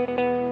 Música